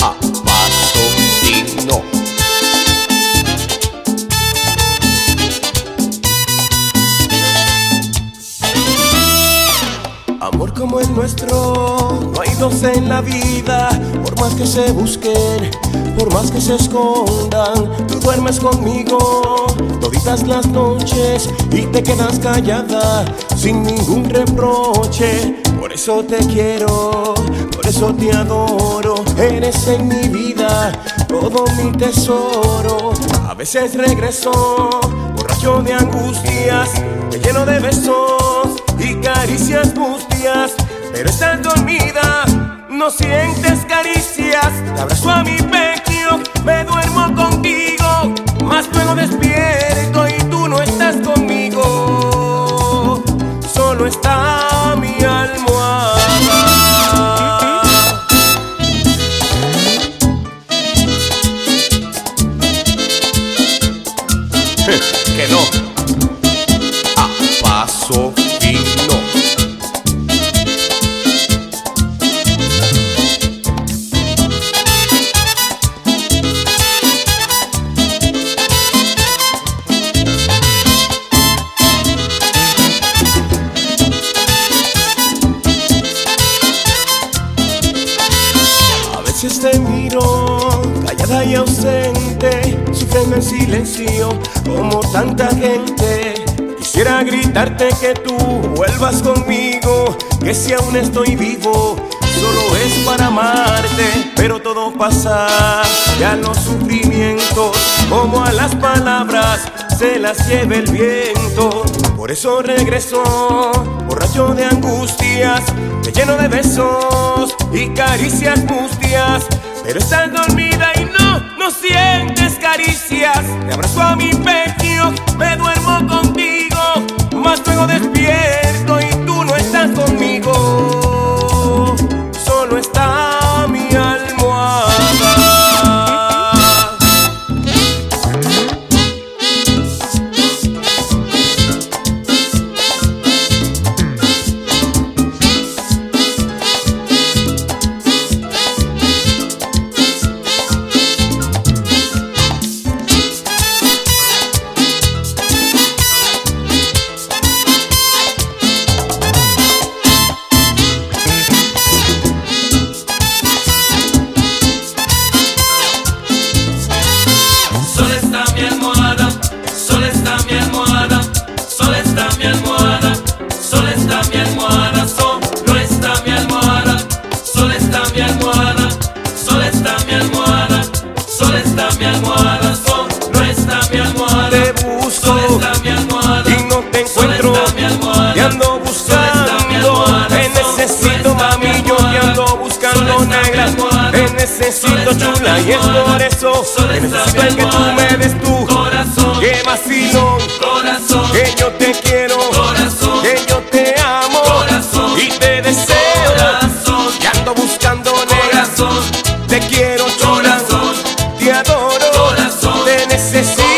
a paso digno. Amor como el nuestro, no hay dos en la vida, por más que se busquen, por más que se escondan, tú duermes conmigo toditas las noches y te quedas callada sin ningún reproche. Por eso te quiero, eso te adoro, eres en mi vida todo mi tesoro. A veces regreso borracho de angustias, te lleno de besos y caricias mustias, pero estás dormida, no sientes caricias. Te abrazo a mi pecho, me duermo contigo, más luego despierto que no. A paso digno. A veces te miro, callada y ausente, en silencio como tanta gente. Quisiera gritarte que tú vuelvas conmigo, que si aún estoy vivo, solo es para amarte, pero todo pasa, ya los sufrimientos, como a las palabras, se las lleva el viento. Por eso regreso, borracho de angustias, te lleno de besos y caricias mustias, pero estás dormida y no, no sientes caricias. Te abrazo a mi pecho, me duermo contigo, chula y es por eso que necesito el que tú me des tú, corazón, que vacilón, corazón, que yo te quiero, Corazón. que yo te amo Corazón. y te deseo, corazón, que ando buscando corazón, te quiero chula, Corazón. te adoro, Corazón. te necesito,